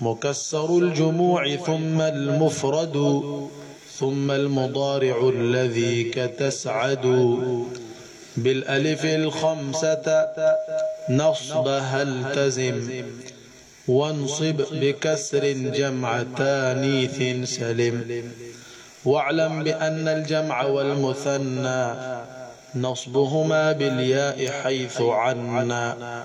مكسر الجموع ثم المفرد ثم المضارع الذي كتسعد بالألف الخمسة نصبها التزم وانصب بكسر جمع تانيث سلم واعلم بأن الجمع والمثنى نصبهما بالياء حيث عنا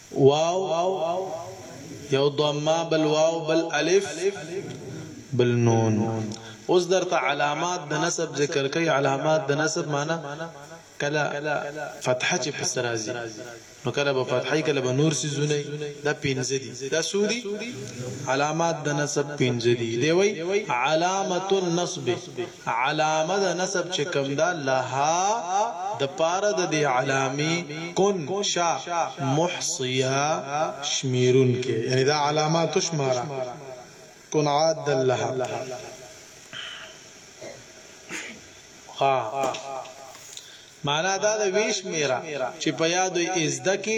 واو یو ضمه بل واو بل الف بل نون اوس درته علامات د نسب ذکر کوي علامات د نسب معنی کله فتحه چې پس راځي نو کله به فتحه کله به نور سيزونه دا پنځه دي دا سودي علامات د نسب پنځه دي دی وای علامت النصب علامه د نصب چې کوم ده لها د پاره د دې علامې کن شه محصيا شمېرونکی يعني دا علامات وشماره کن عادا لها ها معنی دا ده ويشمېره چې په يادو ايزده کې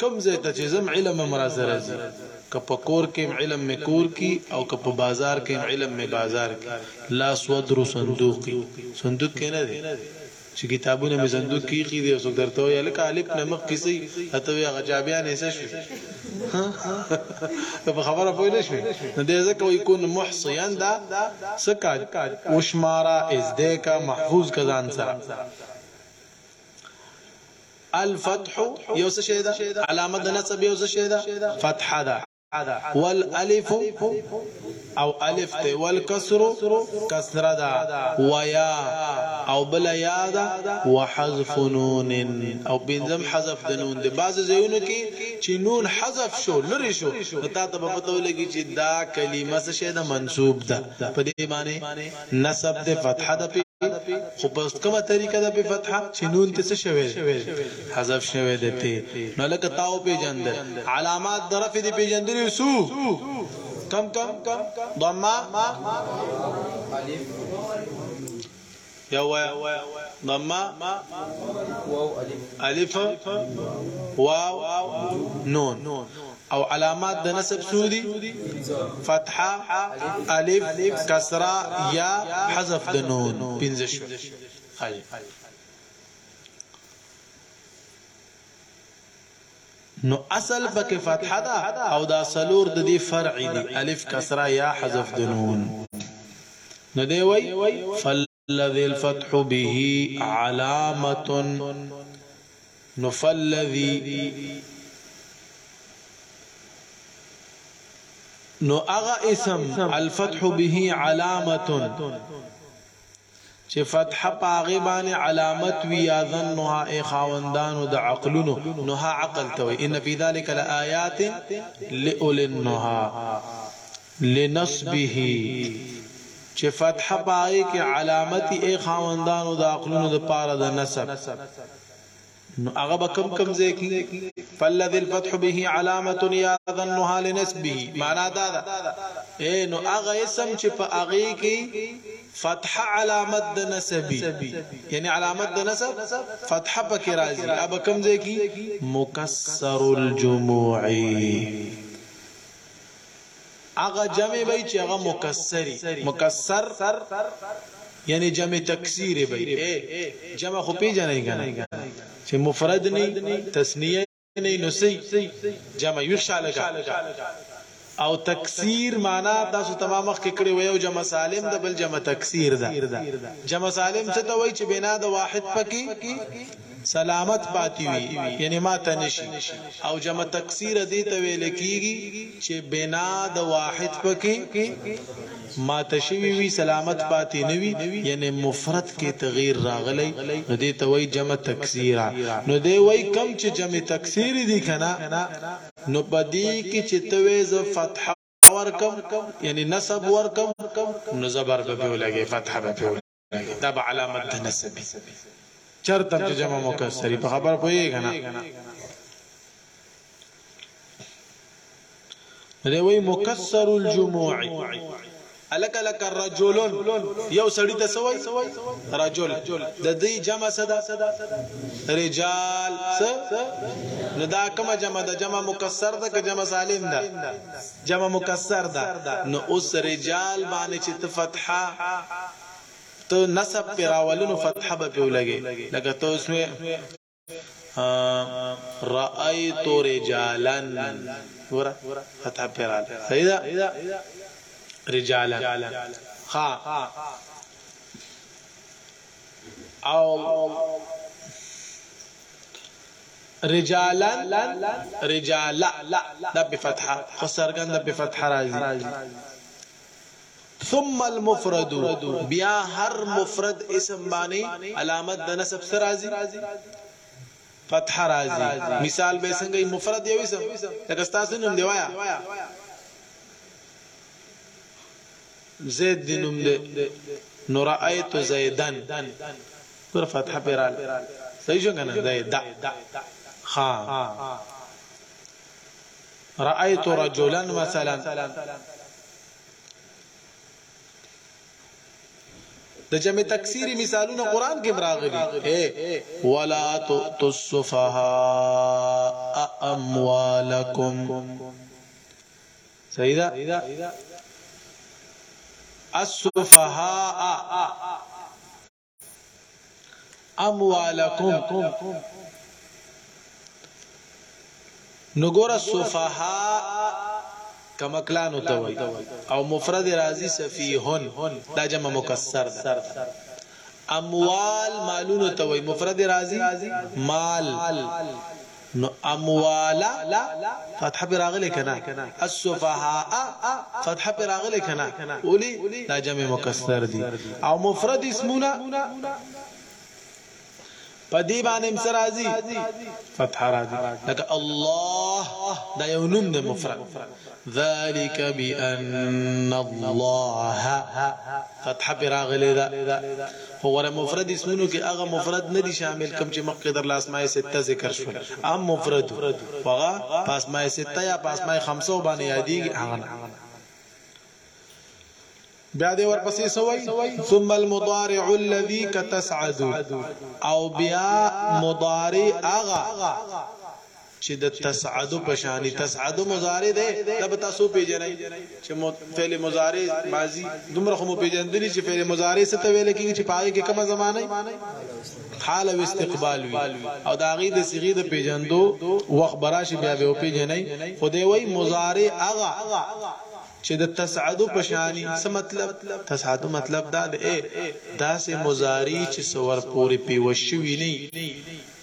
کوم ځای ته چې ځم علم هم راسره ځي، که په کور کې یم علم مې کور کې او که په بازار کې یم علم مې بازار کې، لا صدر صندوقي، صندوق کې نه دی چې کتابونه مې صندوق کې ایښي دي او څوک درته وایي هلکه الف نه مخکې څه وي، هغه ته وایي هغه چابیانې څه شوې؟ که په خبره پوه نه شوې، نو دی ځکه وایي کن محصیا دا څه کا، وشماره، زده کا، محفوظ کا ځان سره. الفتح یو څه شی ده علامه د نصب یو څه شی ده فتحه ده والالف او الف ته والکسر کسره ده ويا او بل یا ده وحذف نون او بنظم حذف د نون ده بعض زيونو کې چې نون حذف شو لری شو ته ته په پتو لګي چې دا کلمه څه شی ده منصوب ده په دې معنی نصب ده فتحه ده پی خو په کومه طریقه ده پی فتحه چې نون ته څه شوی ده حذف شوی ده تی نو لکه تاو پیجند علامات د رفع دی پیجندلی سو کم کم ضمه یو ضمه الف واو نون او علامات د نصب څو دي؟ فتحه، الف، کسره، یا، حذف د نون، پنځه شول. ښه. نو اصل پکې فتحه ده او دا څلور د دې فرع دي، الف، کسره، یا، حذف د نون. نو دی وایي، فل. الذي الفتح به علامه نفلذي نو اغا اسم الفتح به علامه چې فتح پاغه باندې علامت وی یا ظنها ای خاوندانو د عقلونو نو ها عقل ته ان فی ذلک لآیات لئول النها لنصبه چې فتحه په هغې کې علامت وي، ای خاوندانو د عقلونو لپاره د نصب، نو هغه به کوم کوم ځای کې؟ فالذي الفتح به علامة يظنها لنصبه معنا دا ده اے نو هغه اسم چې په هغه کې فتح علامت د نسبی یعنی علامت د نسب فتح پکې راځي اب کم ځای کې مکسر الجموع هغه جمع به چې هغه مکسری مکسر یعنی جمع تکسیر به جمع خو پیژنې کنه چې مفرد نه تسنیه نه نسی جمع یو شاله او تکسیر معنا تاسو تمام مخ کې کړي وي او جمع سالم د بل جمع تکسیر ده جمع سالم څه ته وایي چې بنا د واحد پکې سلامت پاتې وي یعنې ماته نه شي او جمع تکثیره دې ته ویل کېږي چې بنا د واحد پکې ماته شوي وي سلامت پاتې نه وي یعنې مفرد کې تغییر راغلی نو دې ته وایي جمع تکثیره نو دی وایي کوم چې جمع تکثیرې دي که نه نو په دې کې چې ته وایې زه فتحه ورکم یعنې نصب ورکم نو زبر به پرې ولګې فتحه به پرې دا به علامت د نسب چرته چې جمع مکسری په خبر پوي کنه دی وی مکسر الجموع الک الک الرجل یو سړی ته سوی رجل د دې جمع صدا رجال س نو دا کومه جمع د جمع مکسر ده که جمع سالم ده جمع مکسر ده نو اوس رجال باندې چې ته فتحه ته نصب پې راولې نو فتحه به پې ولګې لکه ته اوس وې رأيت رجالا ورا فتح پیرال صحیح ده رجالا ها او رجالا رجالا دا په فتحه خو سرګند په فتحه راځي ثم المفرد بیا هر مفرد اسم باندې علامت د نسب سره راځي فتح راځي مثال به څنګه مفرد یو اسم لکه تاسو نوم دی وایا زید دی نوم دی نو رایت زیدن پر فتح پر ال صحیح شو کنه دا دا خا رایت رجلا مثلا د جمع تکثیری مثالونه قران کې مراغلي اے ولا تصفها اموالکم صحیح ده السفهاء اموالکم نو ګور سفها کمکلانو ته وای او مفرد راضی سفیهن دا جمع مکسر ده اموال مالونو ته وای مفرد راضی مال نو اموالا فتحه پی راغلی کنا السفهاء فتحه پی راغلی کنا اولی دا جمع مکسر دی او مفرد اسمونه په دی باندې هم سرازي فتح راځي لکه الله دا یو نوم دی مفرد ذلک بأن الله فتح پر راغلی ده خو غره مفرد اسمونو کې هغه مفرد نه دي شامل کوم چې مخکې در لاسمای سته ذکر شول ام مفرد هغه پاسمای سته یا پاسمای خمسو باندې یادېږي هغه بیا دی ورپسې سوی ثم المضارع الذي كتسعد او بیا مضارع اغا چې د تسعد په شان تسعد مضارع ده دا به تاسو پیژنئ چې فعل مضارع ماضی دومره خو مو پیژندلی چې فعل مضارع څه ته ویل کیږي چې پاره کې کومه زمانه حال او استقبال وي او دا غي د صيغه د پیژندو وخت براشي بیا به پیژنئ خدای وای مضارع اغا چه د تسعدو په شانی څه مطلب تسعدو مطلب دا ده ای داسی مضارع چه څه ور پوری پیوست شوی نه یی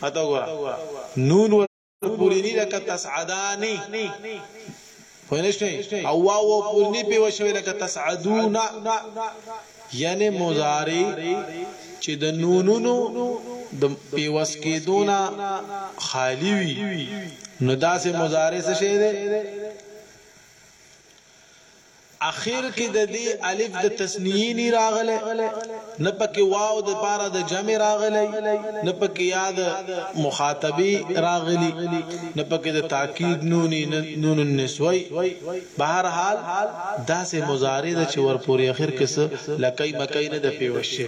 هته ګوره نون ور پوری نی لکه تسعدانی پوه نه شوی او واو ور پوری نی پیوست شوی لکه تسعدون یعنی مضارع چه د نونونو د پیوست کیدونه خالی وی نو داسی مضارع څه شی ده اخر کې د دې الف د تثنیې نه راغلی نه پکې واو د پاره د جمع راغلی نه پکې یاد مخاطبي راغلی نه پکې د تاکید نون نون النسوی بهر حال داسې مضارع د چور پوری اخر کې لکای مکای نه د پیوشه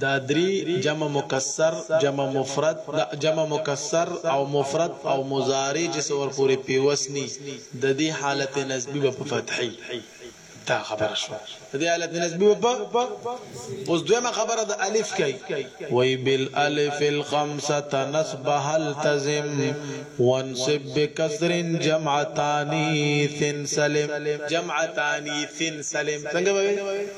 دا دري، جمع مکسر، جمع مفرد، د جمع مکسر او مفرد او مضارع چې څه ورپورې پيوست ني ددي حالت نصبي به په فتحي دا خبره شوه ددي حالت نصبي به په اوس دويمه خبره د الف کوي وايي بالالف الخمسة نصبها التزم وانصب بکسر جمع تانيث سلم جمع تانيث سلم څنګه به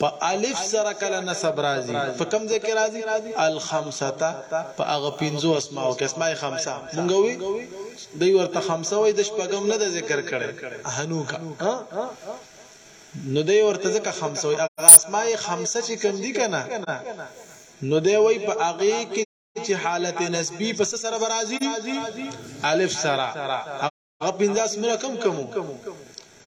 په الف سره کله نسب راځي په کوم ځای کې راځي الخمسه په هغه پنځو اسماء او اسماء خمسه مونږ وی دوی ورته خمسه وای د شپږم نه د ذکر کړي هنوکا نو دوی ورته ځکه خمسه وای هغه اسماء خمسه چې کوم دي کنه نو دوی وای په هغه کې چې حالت نسبی پس سره برازي الف سره هغه پنځه اسماء کم کمو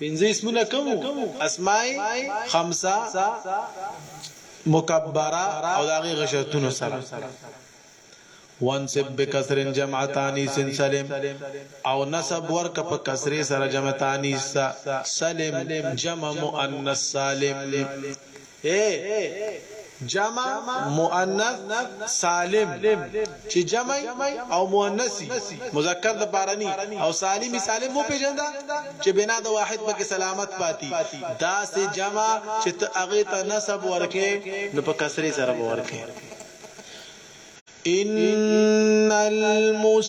پنځه اسمونه کوم وو؟ اسماء خمسه مکبره او د هغې غشرتونو سره وانسب بکسر جمع تانیس سلم او نسب ورک په کسرې سره جمع تانیس سلم جمع مؤنث سالم ای جمع مؤنث سالم چی جمع او مؤنثی مذکر د پاره نی او سالمی سالم وپیژنده چی بنا د واحد پکې سلامت پاتی داسی جمع چی ته هغه ته نسب ورکې نو په کسری سره به ورکې ان المس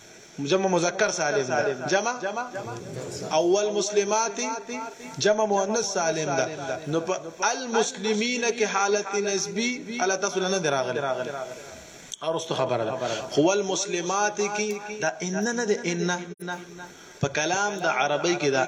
جمع مذکر سالم ده جمع اول مسلمات جمع مؤنث سالم ده نو په المسلمین کې حالت نسبی الا تاسو نه دراغله ارستو خبره ده هو المسلمات کې دا ان نه ده ان په کلام د عربی کې دا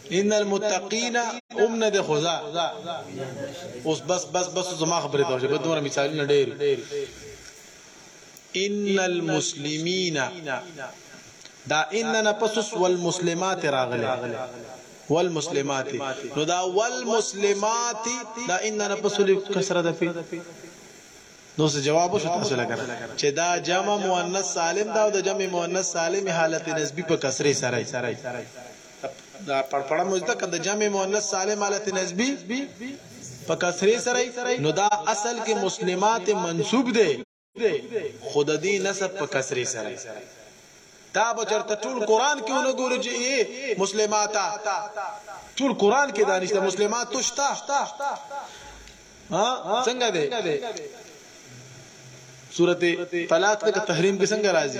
ان المتقین ام نه ده خدا اوس بس بس بس زما خبره ته به دوه مثالونه ډېر ان المسلمین دا ان نه پسوس والمسلمات راغله والمسلمات نو دا والمسلمات دا ان نه پسول کسره ده پی نو څه جواب شو تاسو لګره چې دا جمع مؤنث سالم دا او د جمع مؤنث سالم حالت نسبی په کسره سره دا پړپړه مزده کده جمع مؤنث سالم حالت نسبی په کسری سره نو دا اصل کې مسلمات منسوب دی خود دې نسب په کسری سره دا به چرته ټول قران کې ونه ګوري چې مسلماتا ټول قران کې دانشته مسلمات توشتا ها څنګه دی سورته طلاق ته تحریم کې څنګه راځي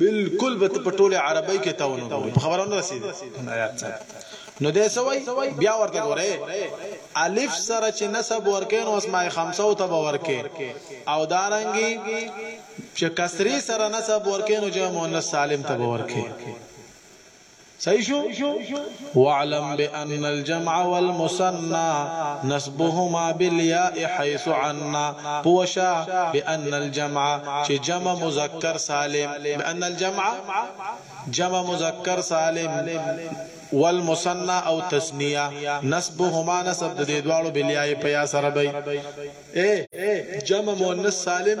بلکل به ته په ټوله عربی کې تا ونه ګورې په خبره نه رسېدې نو دی څه وایي بیا ورته ګورې الف سره چې نسب ورکې نو اسماء خمسه او ته به ورکې او دارنګي چې کسرې سره نسب ورکې نو جمع مؤنث سالم ته به ورکې صحیح شو وعلم بان الجمع والمثنى نسبهما بالياء حيث عنا پوشا بان الجمع چې جمع مذکر سالم بان الجمع جمع مذکر سالم والمثنى او تثنيه نسبهما نسب د دې دواړو بلیای په یا سره بی اے جمع مؤنث سالم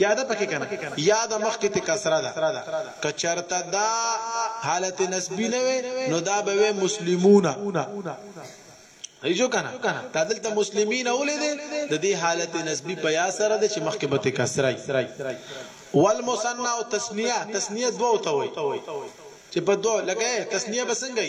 يا ده پکې کنه يا ده مخکې ته کسره ده که چرته دا حالت نسبی نه وي نو دا به وي مسلمون ایجو کنه تا دلته مسلمین اولید د دې حالت نسبی په یا سره د چې مخکې به ته کسره والمثنى او تسنیه تسنیه دوه ته وي چې په دوه لګې تسنیه بسنګي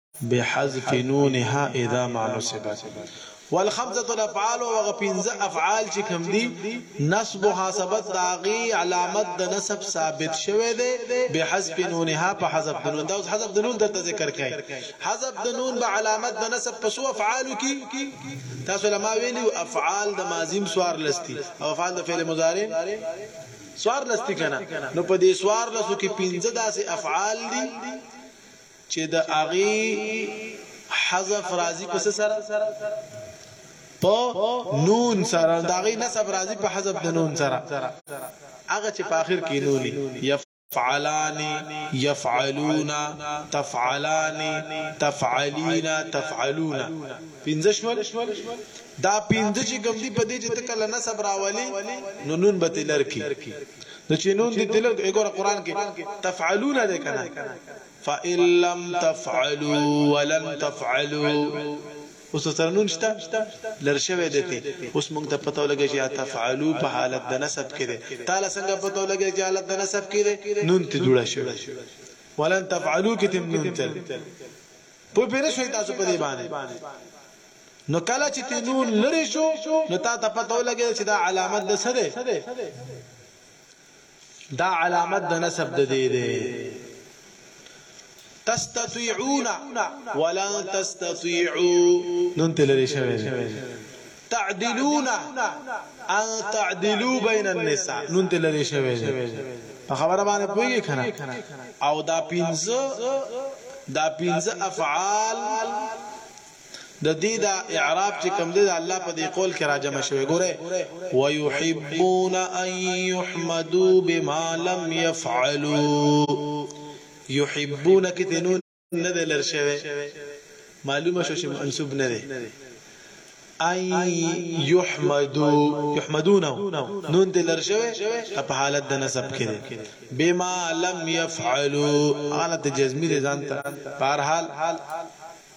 بحذف نونها اذا ما نصبت والخمسه الافعال وغ پنځه افعال چې کوم دي نصبها ثبت داغي علامت د نسب ثابت شوه دي بحذف نونها په حذف د نون دا حذف د نون د ذکر کوي حذف د نون به علامت د نسب په سو افعال کې تاسو لما ویلو افعال د ماضی سوار لستي او افعال د فعل مضارع سوار لستي کنه نو په دې سوار لسو کې پنځه داسې افعال دي چه د هغی حذف راضی په څه سره په نون سره د هغی نسب راضی په حذف د نون سره هغه چې په اخر کې نونی يفعلان يفعلون تفعلان تفعلين تفعلون پنځه شول دا پنځه چې کوم دي په دې چې تکل نسب راولي نو نون به تلر کی نو چې نون دي تلر وګوره قران کې تفعلون ده کنه فإن لم تفعلوا ولن تفعلوا اوس سره نون شته لر شوی دی تی اوس مونږ ته پته ولګی چې تفعلوا په حالت د نسب کې دی تعالی څنګه پته ولګی چې حالت د نسب کې دی نون ته جوړه شوی ولن تفعلوا کې تم نون تل په پیر شوی تاسو په دې باندې نو کله چې تنون لری شو نو تا ته پته ولګی چې دا علامت د څه ده دا علامت د نصب د دې دی. تستطيعون ولا تستطيعو نون ته لرې شوی دی. تعدلون ان تعدلو بين النساء نون ته لرې شوی دی. په خبره باندې پوهیږي کنه او دا پنځه دا پنځه افعال د دې دا اعراب چې کوم دی د الله په دې قول کې راجمع شوی ګوره ويحبون ان يحمدوا بما لم يفعلوا يحبون کې د نون نه دی لر شوی معلومه شو چې منسوب نه دی ان يحمدوا يحمدونه نون دې لر شوی په حالت د نسب کې دی بما لم يفعلوا حالت جزمي دي ځانته په هر حال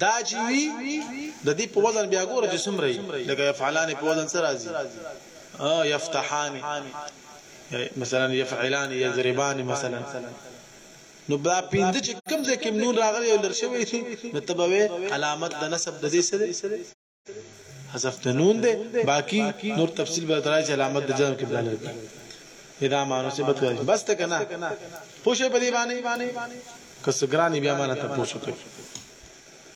دا چی وی د دی په وزن بیا ګوره چی څومره یی لکه یفعلان په وزن څه راځی ها یفتحان مثلا یفعلان یضربان مثلا نو بیا پیند چې کوم ځکه نون راغلی او لرشوی نو تبوی علامت د نسب د دې سره حذف د نون ده باقی نور تفصیل به درای چې علامت د جزم کې بدل کړي اذا ما نصبت واجب بس ته کنه پوښې په دې باندې کس ګرانی بیا مانه ته پوښتې